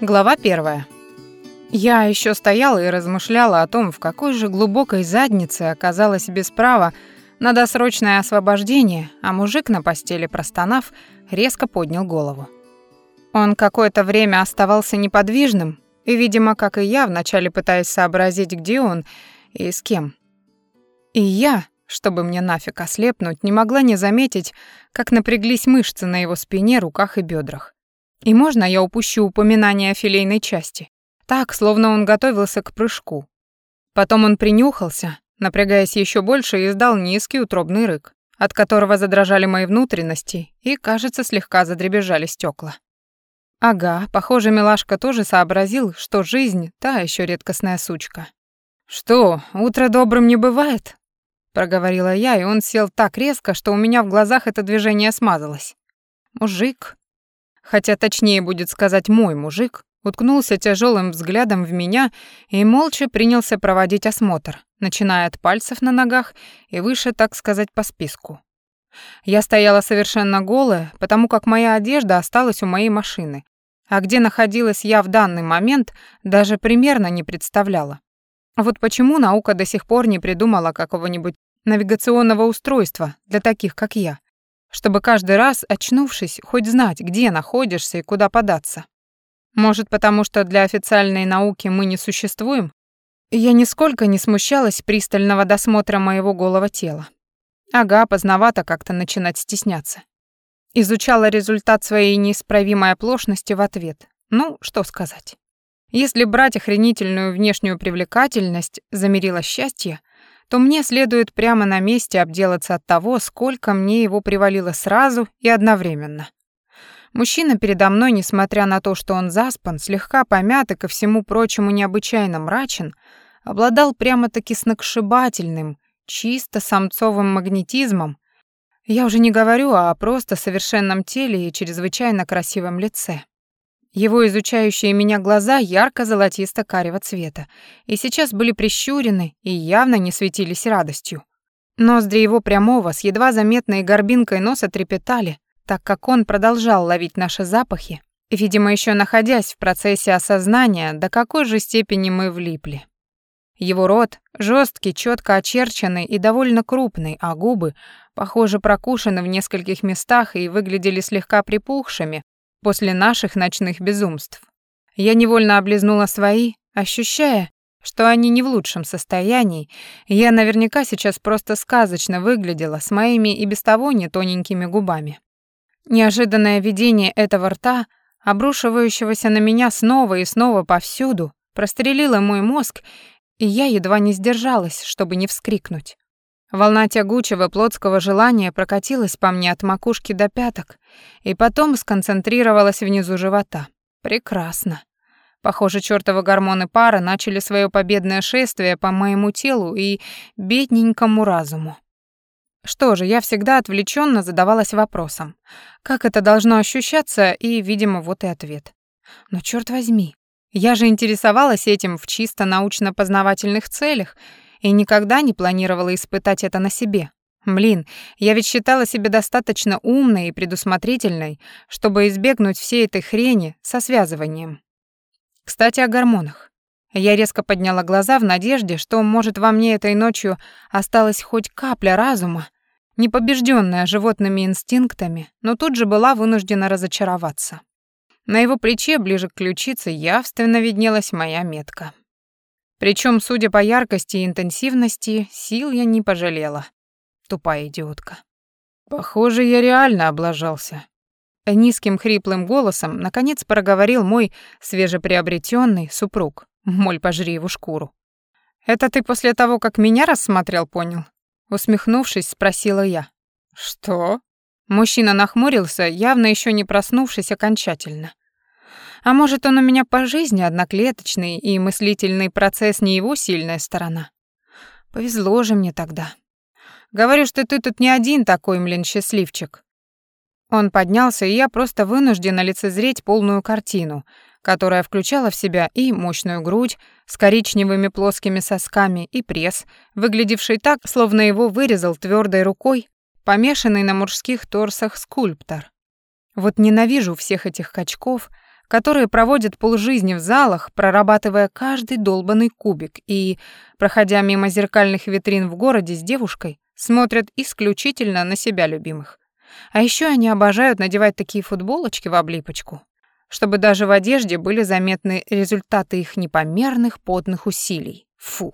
Глава первая. Я еще стояла и размышляла о том, в какой же глубокой заднице оказалась без права на досрочное освобождение, а мужик на постели, простонав, резко поднял голову. Он какое-то время оставался неподвижным, и, видимо, как и я, вначале пытаясь сообразить, где он и с кем. И я, чтобы мне нафиг ослепнуть, не могла не заметить, как напряглись мышцы на его спине, руках и бедрах. И можно я упущу упоминание о филейной части? Так, словно он готовился к прыжку. Потом он принюхался, напрягаясь еще больше, и издал низкий утробный рык, от которого задрожали мои внутренности и, кажется, слегка задребезжали стекла. Ага, похоже, милашка тоже сообразил, что жизнь — та еще редкостная сучка. «Что, утро добрым не бывает?» — проговорила я, и он сел так резко, что у меня в глазах это движение смазалось. Мужик, хотя точнее будет сказать мой мужик, уткнулся тяжелым взглядом в меня и молча принялся проводить осмотр, начиная от пальцев на ногах и выше, так сказать, по списку. Я стояла совершенно голая, потому как моя одежда осталась у моей машины, а где находилась я в данный момент, даже примерно не представляла. Вот почему наука до сих пор не придумала какого-нибудь навигационного устройства для таких, как я, чтобы каждый раз, очнувшись, хоть знать, где находишься и куда податься. Может, потому что для официальной науки мы не существуем? Я нисколько не смущалась пристального досмотра моего голого тела. Ага, поздновато как-то начинать стесняться. Изучала результат своей неисправимой оплошности в ответ. Ну, что сказать. Если брать охренительную внешнюю привлекательность замерила счастье, то мне следует прямо на месте обделаться от того, сколько мне его привалило сразу и одновременно. Мужчина передо мной, несмотря на то, что он заспан, слегка помят и ко всему прочему необычайно мрачен, обладал прямо-таки сногсшибательным, чисто самцовым магнетизмом. Я уже не говорю о просто совершенном теле и чрезвычайно красивом лице. Его изучающие меня глаза ярко-золотисто-карего цвета, и сейчас были прищурены и явно не светились радостью. Ноздри его прямого с едва заметной горбинкой носа трепетали, так как он продолжал ловить наши запахи, видимо, еще находясь в процессе осознания, до какой же степени мы влипли. Его рот жесткий, четко очерченный и довольно крупный, а губы, похоже, прокушены в нескольких местах и выглядели слегка припухшими, после наших ночных безумств. Я невольно облизнула свои, ощущая, что они не в лучшем состоянии, я наверняка сейчас просто сказочно выглядела с моими и без того не тоненькими губами. Неожиданное видение этого рта, обрушивающегося на меня снова и снова повсюду, прострелило мой мозг, и я едва не сдержалась, чтобы не вскрикнуть. Волна тягучего плотского желания прокатилась по мне от макушки до пяток и потом сконцентрировалась внизу живота. Прекрасно. Похоже, чёртовы гормоны пара начали свое победное шествие по моему телу и бедненькому разуму. Что же, я всегда отвлеченно задавалась вопросом, как это должно ощущаться, и, видимо, вот и ответ. Но чёрт возьми, я же интересовалась этим в чисто научно-познавательных целях — и никогда не планировала испытать это на себе. Блин, я ведь считала себя достаточно умной и предусмотрительной, чтобы избегнуть всей этой хрени со связыванием. Кстати, о гормонах. Я резко подняла глаза в надежде, что, может, во мне этой ночью осталась хоть капля разума, не побежденная животными инстинктами, но тут же была вынуждена разочароваться. На его плече, ближе к ключице, явственно виднелась моя метка. Причем, судя по яркости и интенсивности, сил я не пожалела. Тупая идиотка. Похоже, я реально облажался. Низким хриплым голосом наконец проговорил мой свежеприобретенный супруг. Моль, пожри его шкуру. «Это ты после того, как меня рассмотрел, понял?» Усмехнувшись, спросила я. «Что?» Мужчина нахмурился, явно еще не проснувшись окончательно. А может, он у меня по жизни одноклеточный, и мыслительный процесс не его сильная сторона? Повезло же мне тогда. Говорю, что ты тут не один такой, млин, счастливчик. Он поднялся, и я просто вынуждена лицезреть полную картину, которая включала в себя и мощную грудь с коричневыми плоскими сосками, и пресс, выглядевший так, словно его вырезал твердой рукой, помешанный на мужских торсах скульптор. Вот ненавижу всех этих качков — которые проводят полжизни в залах, прорабатывая каждый долбанный кубик и, проходя мимо зеркальных витрин в городе с девушкой, смотрят исключительно на себя любимых. А еще они обожают надевать такие футболочки в облипочку, чтобы даже в одежде были заметны результаты их непомерных потных усилий. Фу.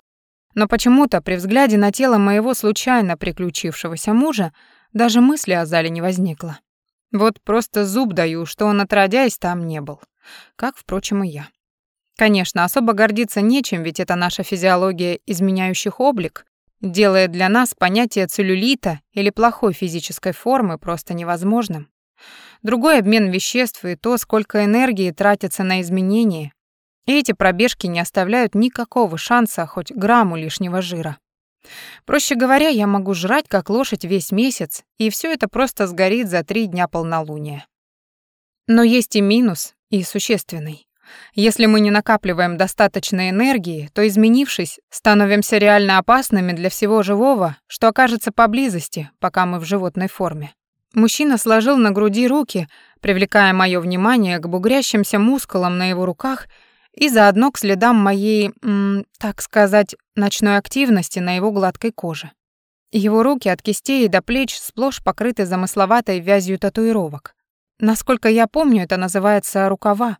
Но почему-то при взгляде на тело моего случайно приключившегося мужа даже мысли о зале не возникло. Вот просто зуб даю, что он отродясь там не был. Как, впрочем, и я. Конечно, особо гордиться нечем, ведь это наша физиология изменяющих облик, делает для нас понятие целлюлита или плохой физической формы просто невозможным. Другой обмен веществ и то, сколько энергии тратится на изменения, и эти пробежки не оставляют никакого шанса хоть грамму лишнего жира. Проще говоря, я могу жрать как лошадь весь месяц, и все это просто сгорит за три дня полнолуния. Но есть и минус, и существенный. Если мы не накапливаем достаточно энергии, то, изменившись, становимся реально опасными для всего живого, что окажется поблизости, пока мы в животной форме. Мужчина сложил на груди руки, привлекая мое внимание к бугрящимся мускулам на его руках и заодно к следам моей, м, так сказать, ночной активности на его гладкой коже. Его руки от кистей до плеч сплошь покрыты замысловатой вязью татуировок. Насколько я помню, это называется рукава.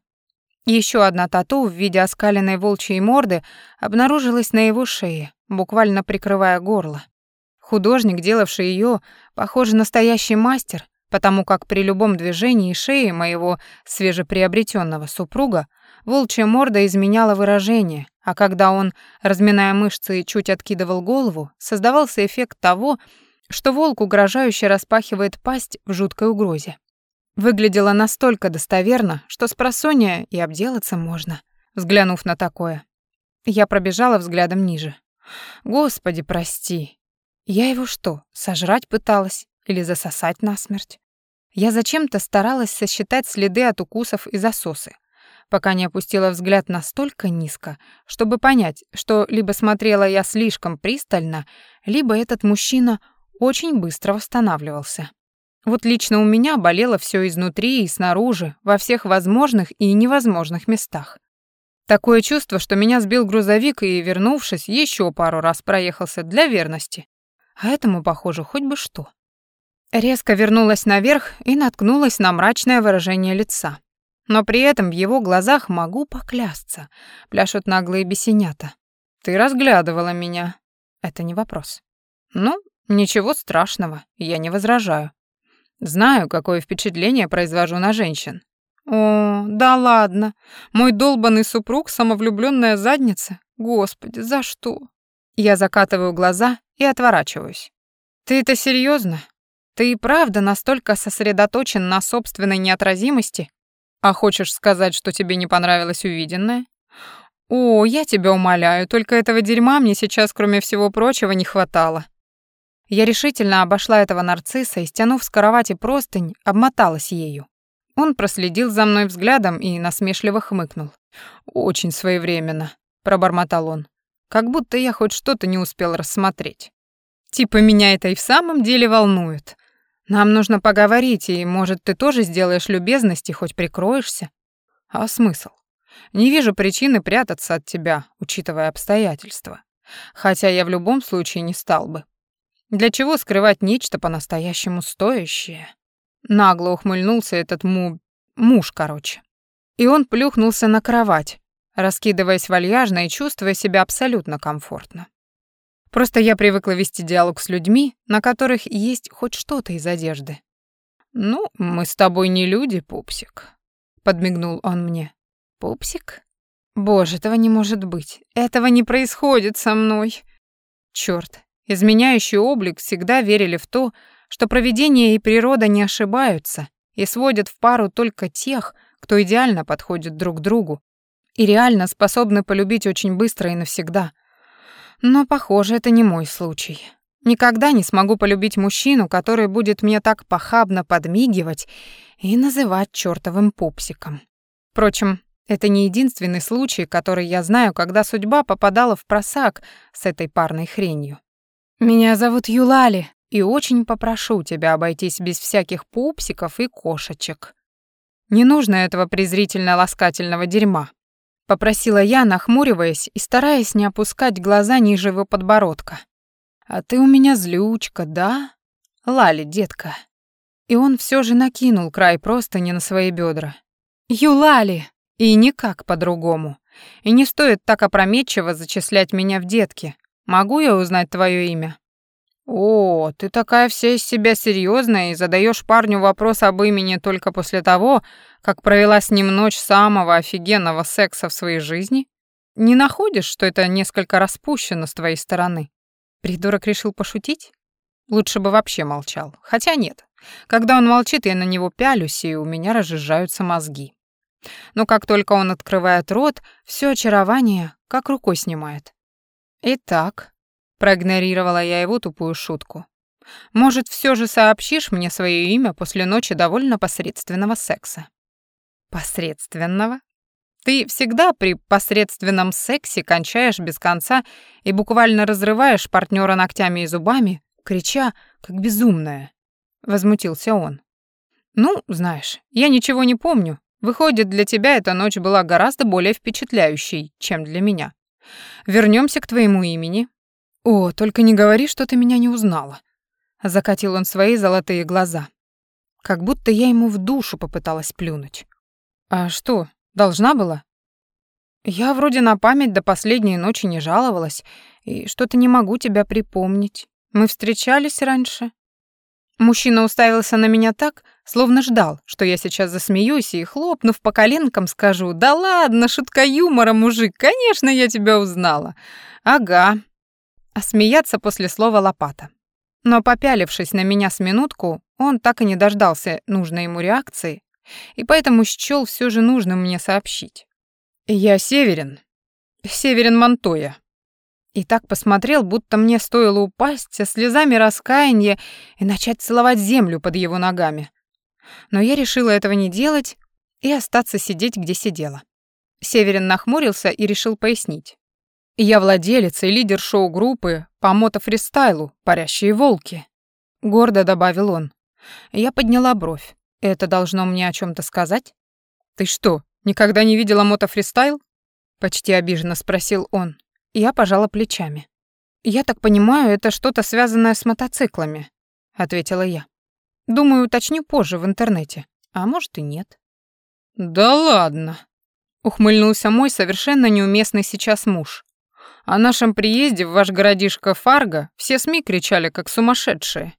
Еще одна тату в виде оскаленной волчьей морды обнаружилась на его шее, буквально прикрывая горло. Художник, делавший ее, похоже, настоящий мастер, потому как при любом движении шеи моего свежеприобретенного супруга волчья морда изменяла выражение, а когда он, разминая мышцы, чуть откидывал голову, создавался эффект того, что волк угрожающе распахивает пасть в жуткой угрозе. Выглядело настолько достоверно, что с просонья и обделаться можно, взглянув на такое. Я пробежала взглядом ниже. Господи, прости. Я его что, сожрать пыталась или засосать насмерть? Я зачем-то старалась сосчитать следы от укусов и засосы, пока не опустила взгляд настолько низко, чтобы понять, что либо смотрела я слишком пристально, либо этот мужчина очень быстро восстанавливался. Вот лично у меня болело все изнутри и снаружи, во всех возможных и невозможных местах. Такое чувство, что меня сбил грузовик и, вернувшись, еще пару раз проехался для верности. А этому, похоже, хоть бы что. Резко вернулась наверх и наткнулась на мрачное выражение лица. Но при этом в его глазах могу поклясться. Пляшут наглые бесенята. Ты разглядывала меня. Это не вопрос. Ну, ничего страшного, я не возражаю. Знаю, какое впечатление произвожу на женщин. О, да ладно. Мой долбанный супруг самовлюбленная задница. Господи, за что? Я закатываю глаза и отворачиваюсь. Ты это серьезно? Ты и правда настолько сосредоточен на собственной неотразимости? А хочешь сказать, что тебе не понравилось увиденное? О, я тебя умоляю, только этого дерьма мне сейчас, кроме всего прочего, не хватало. Я решительно обошла этого нарцисса и, стянув с кровати простынь, обмоталась ею. Он проследил за мной взглядом и насмешливо хмыкнул. «Очень своевременно», — пробормотал он. «Как будто я хоть что-то не успел рассмотреть. Типа меня это и в самом деле волнует. Нам нужно поговорить, и, может, ты тоже сделаешь любезность и хоть прикроешься? А смысл? Не вижу причины прятаться от тебя, учитывая обстоятельства. Хотя я в любом случае не стал бы. Для чего скрывать нечто по-настоящему стоящее? Нагло ухмыльнулся этот му... муж, короче. И он плюхнулся на кровать, раскидываясь вальяжно и чувствуя себя абсолютно комфортно. Просто я привыкла вести диалог с людьми, на которых есть хоть что-то из одежды. «Ну, мы с тобой не люди, пупсик», — подмигнул он мне. «Пупсик? Боже, этого не может быть. Этого не происходит со мной. Чёрт, изменяющий облик, всегда верили в то, что провидение и природа не ошибаются и сводят в пару только тех, кто идеально подходит друг другу и реально способны полюбить очень быстро и навсегда. Но, похоже, это не мой случай. Никогда не смогу полюбить мужчину, который будет мне так похабно подмигивать и называть чёртовым пупсиком. Впрочем, это не единственный случай, который я знаю, когда судьба попадала в просак с этой парной хренью. «Меня зовут Юлали, и очень попрошу тебя обойтись без всяких пупсиков и кошечек». Не нужно этого презрительно-ласкательного дерьма. Попросила я, нахмуриваясь и стараясь не опускать глаза ниже его подбородка. «А ты у меня злючка, да? Лали, детка». И он все же накинул край простыни на свои бедра. «Юлали!» И никак по-другому. И не стоит так опрометчиво зачислять меня в детки. Могу я узнать твое имя? О, ты такая вся из себя серьезная и задаешь парню вопрос об имени только после того, как провела с ним ночь самого офигенного секса в своей жизни? Не находишь, что это несколько распущено с твоей стороны? Придурок решил пошутить? Лучше бы вообще молчал. Хотя нет. Когда он молчит, я на него пялюсь, и у меня разжижаются мозги. Но как только он открывает рот, все очарование как рукой снимает. Итак, проигнорировала я его тупую шутку. Может, все же сообщишь мне свое имя после ночи довольно посредственного секса? Посредственного? Ты всегда при посредственном сексе кончаешь без конца и буквально разрываешь партнера ногтями и зубами, крича, как безумная. Возмутился он. Ну, знаешь, я ничего не помню, Выходит, для тебя эта ночь была гораздо более впечатляющей, чем для меня. Вернемся к твоему имени. О, только не говори, что ты меня не узнала. Закатил он свои золотые глаза. Как будто я ему в душу попыталась плюнуть. А что, должна была? Я вроде на память до последней ночи не жаловалась, и что-то не могу тебя припомнить. Мы встречались раньше. Мужчина уставился на меня так, словно ждал, что я сейчас засмеюсь и, хлопнув по коленкам, скажу «Да ладно, шутка юмора, мужик, конечно, я тебя узнала». «Ага». А смеяться после слова «лопата». Но попялившись на меня с минутку, он так и не дождался нужной ему реакции, и поэтому счёл всё же нужным мне сообщить. «Я Северин. Северин Монтоя. И так посмотрел, будто мне стоило упасть со слезами раскаяния и начать целовать землю под его ногами. Но я решила этого не делать и остаться сидеть, где сидела. Северин нахмурился и решил пояснить. «Я владелец и лидер шоу-группы по мотофристайлу «Парящие волки», — гордо добавил он. Я подняла бровь. «Это должно мне о чем то сказать?» «Ты что, никогда не видела мотофристайл?» — почти обиженно спросил он. Я пожала плечами. «Я так понимаю, это что-то связанное с мотоциклами», — ответила я. «Думаю, уточню позже в интернете. А может и нет». «Да ладно», — ухмыльнулся мой совершенно неуместный сейчас муж. «О нашем приезде в ваш городишко Фарго все СМИ кричали, как сумасшедшие».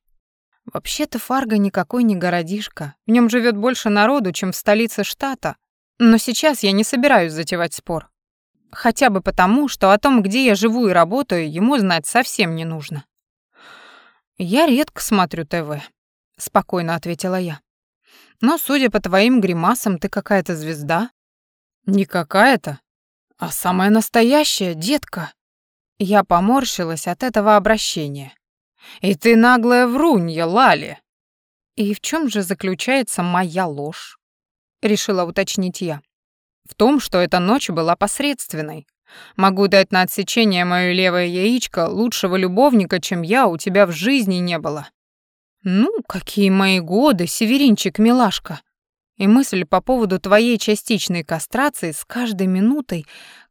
«Вообще-то Фарго никакой не городишко. В нем живет больше народу, чем в столице штата. Но сейчас я не собираюсь затевать спор. Хотя бы потому, что о том, где я живу и работаю, ему знать совсем не нужно. «Я редко смотрю ТВ», — спокойно ответила я. «Но, судя по твоим гримасам, ты какая-то звезда». «Не какая-то, а самая настоящая, детка». Я поморщилась от этого обращения. «И ты наглая врунья, Лали!» «И в чем же заключается моя ложь?» — решила уточнить я. В том, что эта ночь была посредственной. Могу дать на отсечение моё левое яичко лучшего любовника, чем я, у тебя в жизни не было. Ну, какие мои годы, Северинчик, милашка. И мысль по поводу твоей частичной кастрации с каждой минутой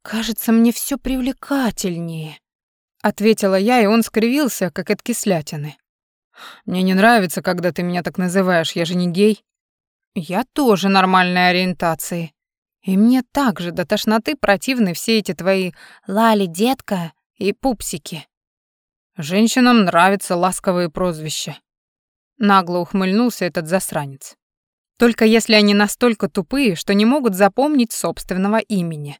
кажется мне все привлекательнее. Ответила я, и он скривился, как от кислятины. Мне не нравится, когда ты меня так называешь, я же не гей. Я тоже нормальной ориентации. И мне также до тошноты противны все эти твои «Лали, детка» и «пупсики». Женщинам нравятся ласковые прозвища. Нагло ухмыльнулся этот засранец. Только если они настолько тупые, что не могут запомнить собственного имени.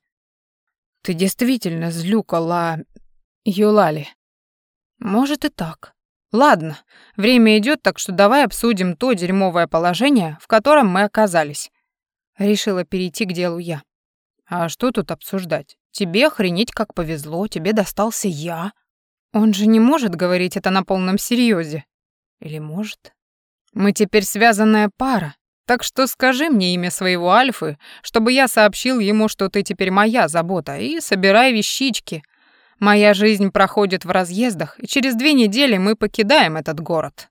Ты действительно злюка, Ла... Юлали. Может и так. Ладно, время идет, так что давай обсудим то дерьмовое положение, в котором мы оказались. Решила перейти к делу я. А что тут обсуждать? Тебе охренеть как повезло, тебе достался я. Он же не может говорить это на полном серьезе. Или может? Мы теперь связанная пара, так что скажи мне имя своего Альфы, чтобы я сообщил ему, что ты теперь моя забота, и собирай вещички. Моя жизнь проходит в разъездах, и через две недели мы покидаем этот город.